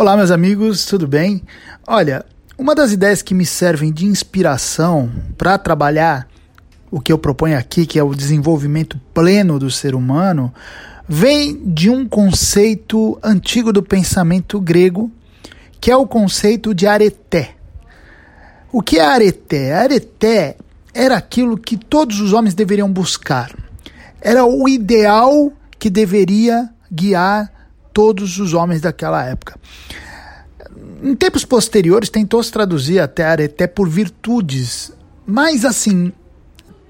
Olá, meus amigos, tudo bem? Olha, uma das ideias que me servem de inspiração para trabalhar o que eu proponho aqui, que é o desenvolvimento pleno do ser humano, vem de um conceito antigo do pensamento grego, que é o conceito de areté. O que é areté? Areté era aquilo que todos os homens deveriam buscar. Era o ideal que deveria guiar todos os homens daquela época. Em tempos posteriores, tentou-se traduzir até areté por virtudes, mas assim,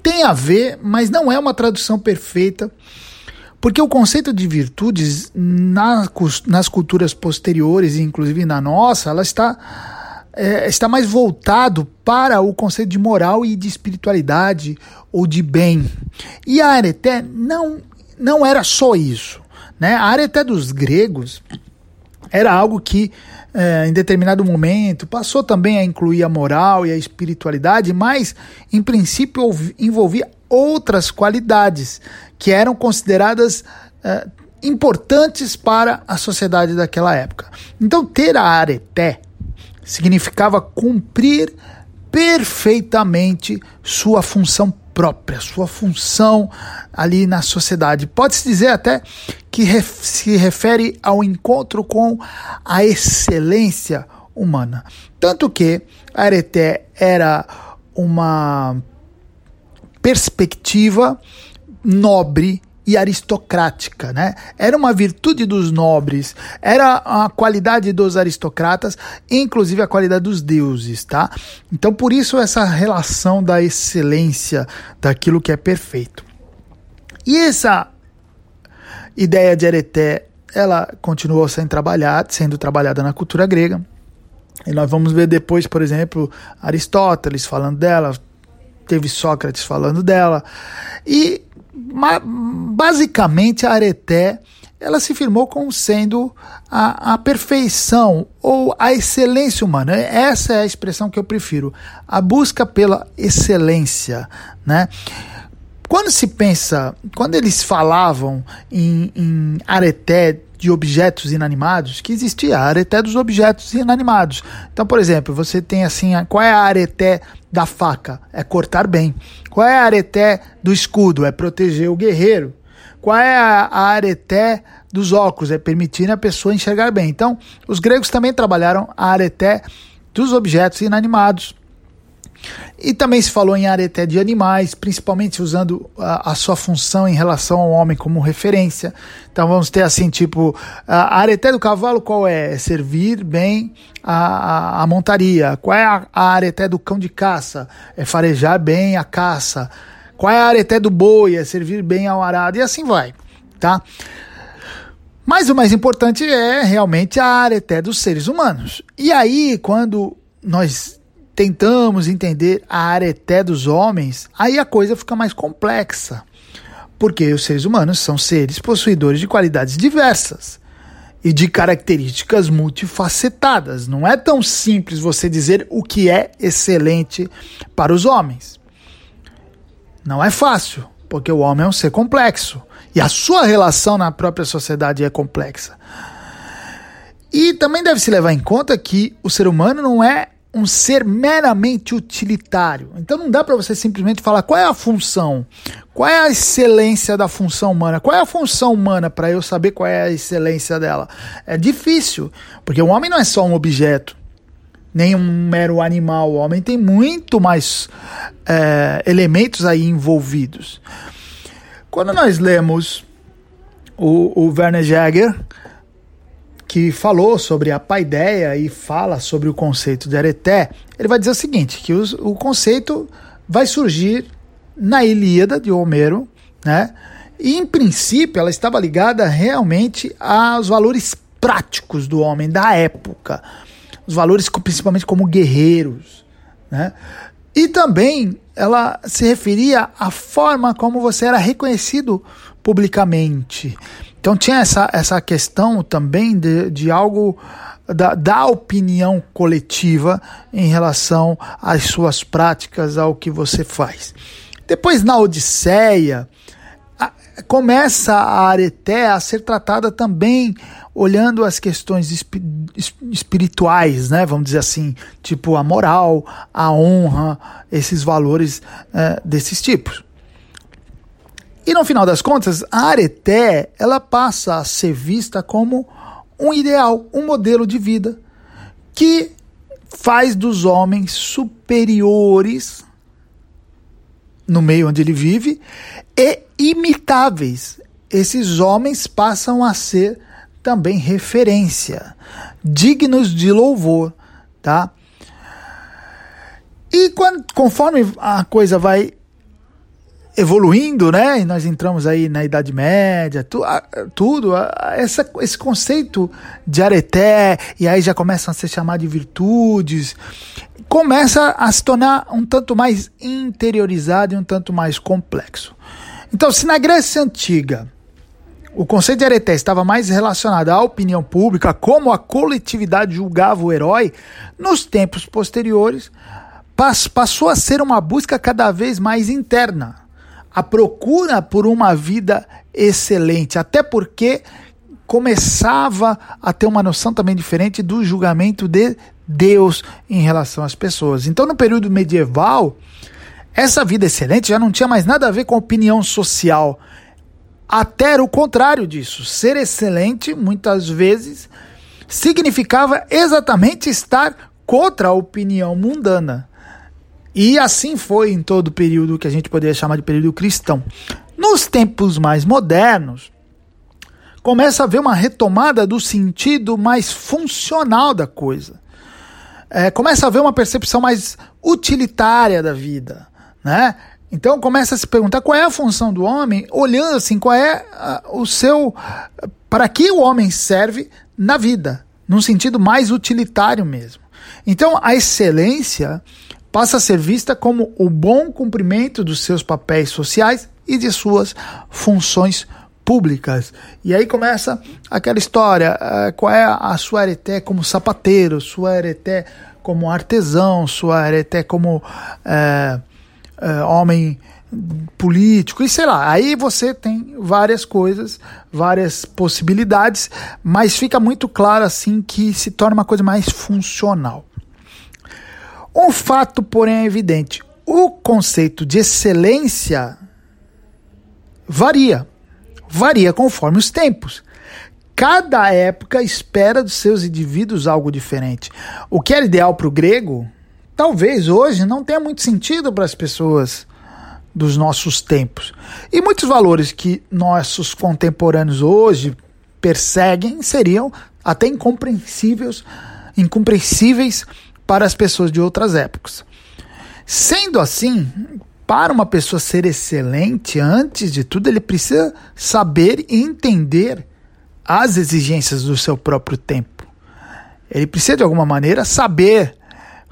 tem a ver, mas não é uma tradução perfeita, porque o conceito de virtudes nas culturas posteriores, inclusive na nossa, ela está, é, está mais voltado para o conceito de moral e de espiritualidade ou de bem. E a areté não, não era só isso. Né? A área até dos gregos era algo que, é, em determinado momento, passou também a incluir a moral e a espiritualidade, mas, em princípio, envolvia outras qualidades que eram consideradas é, importantes para a sociedade daquela época. Então, ter a areté significava cumprir perfeitamente sua função própria, sua função ali na sociedade. Pode-se dizer até que se refere ao encontro com a excelência humana. Tanto que Areté era uma perspectiva nobre e aristocrática, né? Era uma virtude dos nobres, era a qualidade dos aristocratas, inclusive a qualidade dos deuses, tá? Então por isso essa relação da excelência daquilo que é perfeito. E essa ideia de Areté, ela continuou sendo trabalhada, sendo trabalhada na cultura grega. E nós vamos ver depois, por exemplo, Aristóteles falando dela, teve Sócrates falando dela. E basicamente a areté ela se firmou como sendo a, a, perfeição ou a excelência humana. Essa é a expressão que eu prefiro. A busca pela excelência, né? Quando se pensa, quando eles falavam em, em areté de objetos inanimados, que existia a areté dos objetos inanimados. Então, por exemplo, você tem assim, qual é a areté da faca? É cortar bem. Qual é a areté do escudo? É proteger o guerreiro. Qual é a, a areté dos óculos? É permitir a pessoa enxergar bem. Então, os gregos também trabalharam a areté dos objetos inanimados. E também se falou em areté de animais, principalmente usando a, a, sua função em relação ao homem como referência. Então vamos ter assim, tipo, a areté do cavalo qual é? é servir bem a, a, a, montaria. Qual é a, a areté do cão de caça? É farejar bem a caça. Qual é a areté do boi? É servir bem ao arado. E assim vai, tá? Mas o mais importante é realmente a areté dos seres humanos. E aí, quando nós tentamos entender a areté dos homens, aí a coisa fica mais complexa. Porque os seres humanos são seres possuidores de qualidades diversas e de características multifacetadas. Não é tão simples você dizer o que é excelente para os homens. Não é fácil, porque o homem é um ser complexo e a sua relação na própria sociedade é complexa. E também deve se levar em conta que o ser humano não é um ser meramente utilitário. Então não dá para você simplesmente falar qual é a função, qual é a excelência da função humana, qual é a função humana para eu saber qual é a excelência dela. É difícil, porque o homem não é só um objeto, nem um mero animal. O homem tem muito mais é, elementos aí envolvidos. Quando nós lemos o, o Werner Jaeger, que falou sobre a paideia e fala sobre o conceito de areté, ele vai dizer o seguinte, que os, o conceito vai surgir na Ilíada de Homero, né? E em princípio ela estava ligada realmente aos valores práticos do homem da época, os valores principalmente como guerreiros, né? E também ela se referia à forma como você era reconhecido publicamente. Então tinha essa, essa questão também de, de algo da, da opinião coletiva em relação às suas práticas, ao que você faz. Depois na Odisseia, começa a areté a ser tratada também olhando as questões esp espirituais, né? Vamos dizer assim, tipo a moral, a honra, esses valores é, desses tipos. E no final das contas, a areté ela passa a ser vista como um ideal, um modelo de vida que faz dos homens superiores no meio onde ele vive e imitáveis. Esses homens passam a ser também referência, dignos de louvor, tá? E quando, conforme a coisa vai evoluindo, né? E nós entramos aí na Idade Média, tu, a, tudo, a, essa, esse conceito de areté, e aí já começam a ser chamados de virtudes, começa a se tornar um tanto mais interiorizado e um tanto mais complexo. Então, se na Grécia Antiga o conceito de areté estava mais relacionado à opinião pública, como a coletividade julgava o herói, nos tempos posteriores passou a ser uma busca cada vez mais interna a procura por uma vida excelente, até porque começava a ter uma noção também diferente do julgamento de Deus em relação às pessoas. Então, no período medieval, essa vida excelente já não tinha mais nada a ver com opinião social. Até era o contrário disso. Ser excelente, muitas vezes, significava exatamente estar contra a opinião mundana. E assim foi em todo o período que a gente poderia chamar de período cristão. Nos tempos mais modernos, começa a haver uma retomada do sentido mais funcional da coisa. É, começa a haver uma percepção mais utilitária da vida, né? Então começa a se perguntar qual é a função do homem, olhando assim qual é o seu para que o homem serve na vida, num sentido mais utilitário mesmo. Então a excelência passa a ser vista como o bom cumprimento dos seus papéis sociais e de suas funções públicas. E aí começa aquela história: uh, qual é a sua areté como sapateiro, sua areté como artesão, sua areté como uh, uh, homem político e sei lá. Aí você tem várias coisas, várias possibilidades, mas fica muito claro assim que se torna uma coisa mais funcional. Um fato, porém, é evidente: o conceito de excelência varia, varia conforme os tempos. Cada época espera dos seus indivíduos algo diferente. O que era ideal para o grego, talvez hoje não tenha muito sentido para as pessoas dos nossos tempos. E muitos valores que nossos contemporâneos hoje perseguem seriam até incompreensíveis, incompreensíveis para as pessoas de outras épocas. Sendo assim, para uma pessoa ser excelente, antes de tudo, ele precisa saber e entender as exigências do seu próprio tempo. Ele precisa, de alguma maneira, saber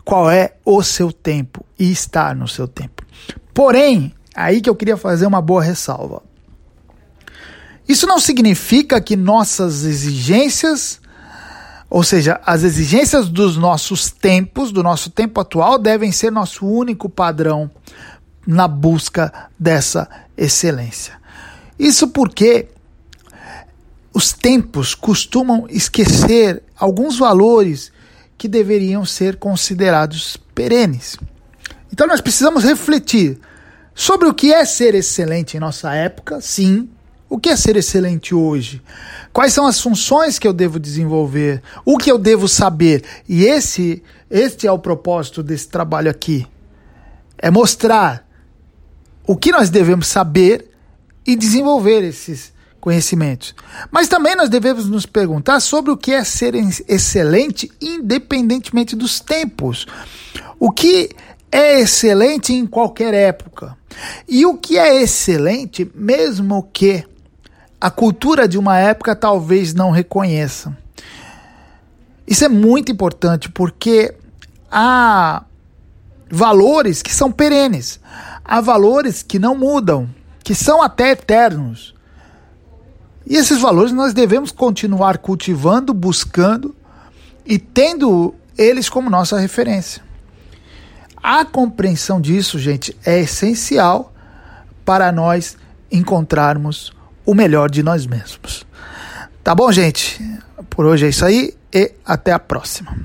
qual é o seu tempo e estar no seu tempo. Porém, aí que eu queria fazer uma boa ressalva. Isso não significa que nossas exigências ou seja, as exigências dos nossos tempos, do nosso tempo atual, devem ser nosso único padrão na busca dessa excelência. Isso porque os tempos costumam esquecer alguns valores que deveriam ser considerados perenes. Então nós precisamos refletir sobre o que é ser excelente em nossa época, sim, o que é ser excelente hoje? Quais são as funções que eu devo desenvolver? O que eu devo saber? E esse, este é o propósito desse trabalho aqui. É mostrar o que nós devemos saber e desenvolver esses conhecimentos. Mas também nós devemos nos perguntar sobre o que é ser excelente independentemente dos tempos. O que é excelente em qualquer época? E o que é excelente mesmo que a cultura de uma época talvez não reconheça. Isso é muito importante porque há valores que são perenes, há valores que não mudam, que são até eternos. E esses valores nós devemos continuar cultivando, buscando e tendo eles como nossa referência. A compreensão disso, gente, é essencial para nós encontrarmos o melhor de nós mesmos. Tá bom, gente? Por hoje é isso aí e até a próxima.